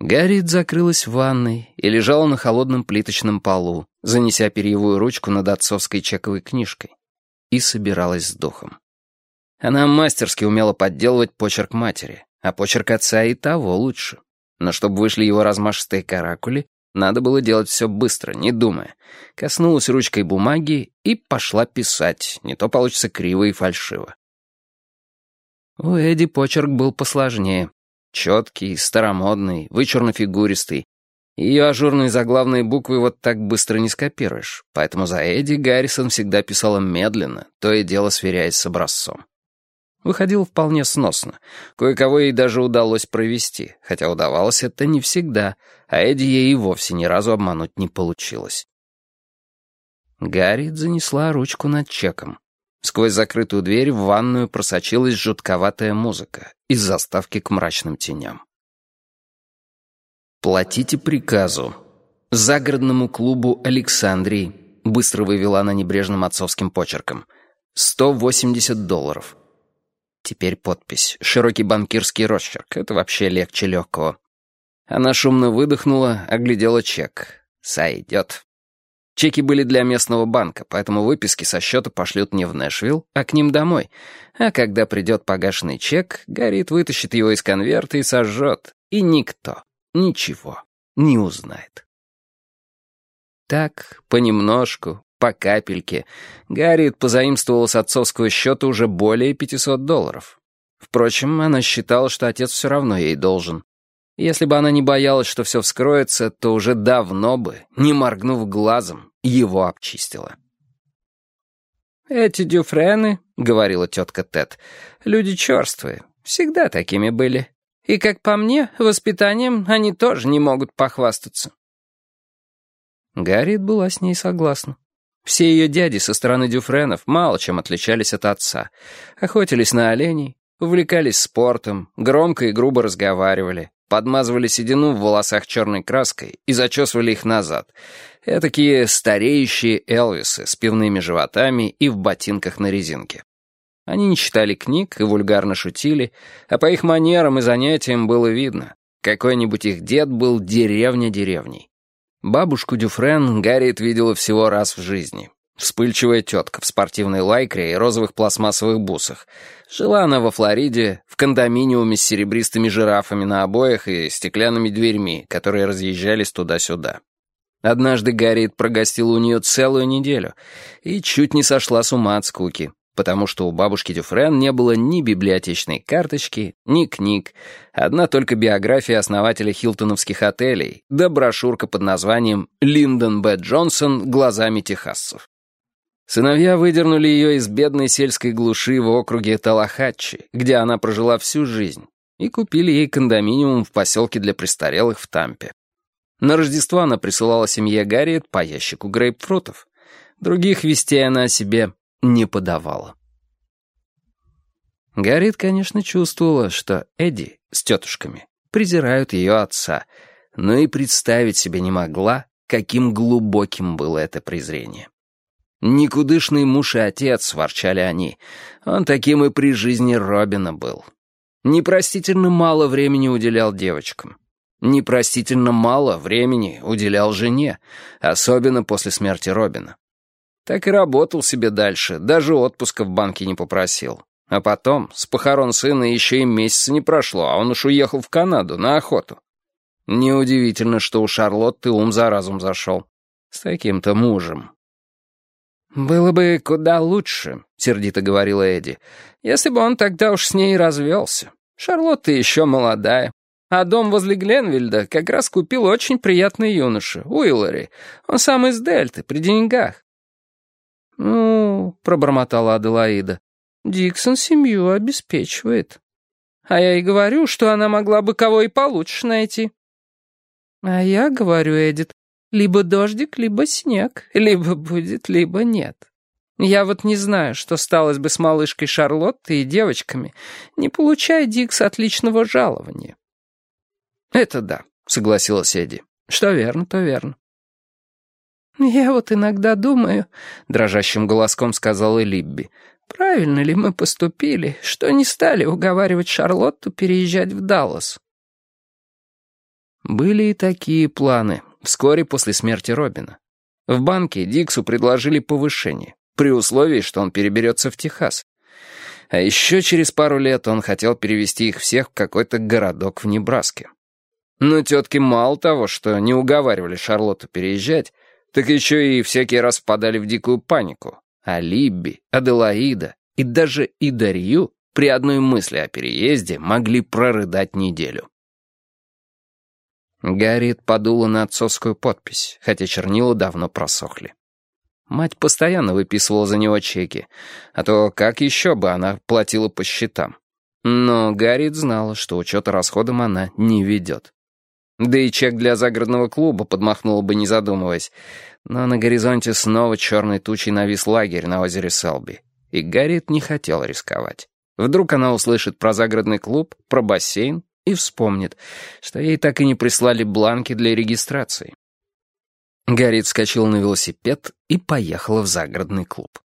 Гарриет закрылась в ванной и лежала на холодном плиточном полу, занеся перьевую ручку над отцовской чековой книжкой, и собиралась с духом. Она мастерски умела подделывать почерк матери, а почерк отца и того лучше. Но чтобы вышли его размашистые каракули, надо было делать все быстро, не думая. Коснулась ручкой бумаги и пошла писать, не то получится криво и фальшиво. У Эдди почерк был посложнее. Четкий, старомодный, вычурно-фигуристый. Ее ажурные заглавные буквы вот так быстро не скопируешь, поэтому за Эдди Гаррисон всегда писала медленно, то и дело сверяясь с образцом. Выходил вполне сносно. Кое-кого ей даже удалось провести, хотя удавалось это не всегда, а Эдди ей и вовсе ни разу обмануть не получилось. Гарри занесла ручку над чеком. Сквозь закрытую дверь в ванную просочилась жутковатая музыка из заставки к мрачным теням. «Платите приказу. Загородному клубу Александрии», — быстро вывела она небрежным отцовским почерком. «180 долларов. Теперь подпись. Широкий банкирский росчерк. Это вообще легче легкого. Она шумно выдохнула, оглядела чек. Сойдет. Чеки были для местного банка, поэтому выписки со счета пошлют не в Нэшвилл, а к ним домой. А когда придет погашенный чек, Гарит вытащит его из конверта и сожжет. И никто ничего не узнает. Так, понемножку, по капельке. Гарриет позаимствовала с отцовского счета уже более 500 долларов. Впрочем, она считала, что отец все равно ей должен. Если бы она не боялась, что все вскроется, то уже давно бы, не моргнув глазом, его обчистила. «Эти дюфрены», — говорила тетка Тед, — «люди черствые, всегда такими были. И, как по мне, воспитанием они тоже не могут похвастаться». Гарриет была с ней согласна. Все ее дяди со стороны Дюфренов мало чем отличались от отца. Охотились на оленей, увлекались спортом, громко и грубо разговаривали, подмазывали седину в волосах черной краской и зачесывали их назад. Этакие стареющие Элвисы с пивными животами и в ботинках на резинке. Они не читали книг и вульгарно шутили, а по их манерам и занятиям было видно. Какой-нибудь их дед был деревня деревней. Бабушку Дюфрен Гарриет видела всего раз в жизни. Вспыльчивая тетка в спортивной лайкре и розовых пластмассовых бусах. Жила она во Флориде, в кондоминиуме с серебристыми жирафами на обоях и стеклянными дверьми, которые разъезжались туда-сюда. Однажды Гарриет прогостила у нее целую неделю и чуть не сошла с ума от скуки потому что у бабушки Дюфрен не было ни библиотечной карточки, ни книг, одна только биография основателя хилтоновских отелей, да брошюрка под названием «Линдон Б. Джонсон. Глазами техасцев». Сыновья выдернули ее из бедной сельской глуши в округе Талахатчи, где она прожила всю жизнь, и купили ей кондоминиум в поселке для престарелых в Тампе. На Рождество она присылала семье Гарриет по ящику грейпфрутов. Других вестей она о себе не подавала. Гарриет, конечно, чувствовала, что Эдди с тетушками презирают ее отца, но и представить себе не могла, каким глубоким было это презрение. «Никудышный муж и отец», — ворчали они, — «он таким и при жизни Робина был». Непростительно мало времени уделял девочкам. Непростительно мало времени уделял жене, особенно после смерти Робина. Так и работал себе дальше, даже отпуска в банке не попросил. А потом, с похорон сына еще и месяца не прошло, а он уж уехал в Канаду на охоту. Неудивительно, что у Шарлотты ум за разум зашел. С таким-то мужем. «Было бы куда лучше», — сердито говорила Эдди, «если бы он тогда уж с ней развелся. Шарлотта еще молодая. А дом возле Гленвильда как раз купил очень приятный юноша, Уиллари. Он сам из Дельты, при деньгах. «Ну», — пробормотала Аделаида, — «Диксон семью обеспечивает. А я и говорю, что она могла бы кого и получше найти». «А я говорю, Эдит, либо дождик, либо снег, либо будет, либо нет. Я вот не знаю, что сталось бы с малышкой Шарлоттой и девочками, не получая Дикс отличного жалования». «Это да», — согласилась Эдди. «Что верно, то верно. «Я вот иногда думаю», — дрожащим голоском сказала Либби, «правильно ли мы поступили, что не стали уговаривать Шарлотту переезжать в Даллас?» Были и такие планы, вскоре после смерти Робина. В банке Диксу предложили повышение, при условии, что он переберется в Техас. А еще через пару лет он хотел перевести их всех в какой-то городок в Небраске. Но тетки мало того, что не уговаривали Шарлотту переезжать, так еще и всякий раз впадали в дикую панику. А Либби, Аделаида и даже Идарью при одной мысли о переезде могли прорыдать неделю. Гарриет подула на отцовскую подпись, хотя чернила давно просохли. Мать постоянно выписывала за него чеки, а то как еще бы она платила по счетам. Но Гарриет знала, что учета расходам она не ведет. Да и чек для загородного клуба подмахнула бы, не задумываясь. Но на горизонте снова черной тучей навис лагерь на озере Селби. И Гарриет не хотела рисковать. Вдруг она услышит про загородный клуб, про бассейн и вспомнит, что ей так и не прислали бланки для регистрации. Гарри вскочила на велосипед и поехала в загородный клуб.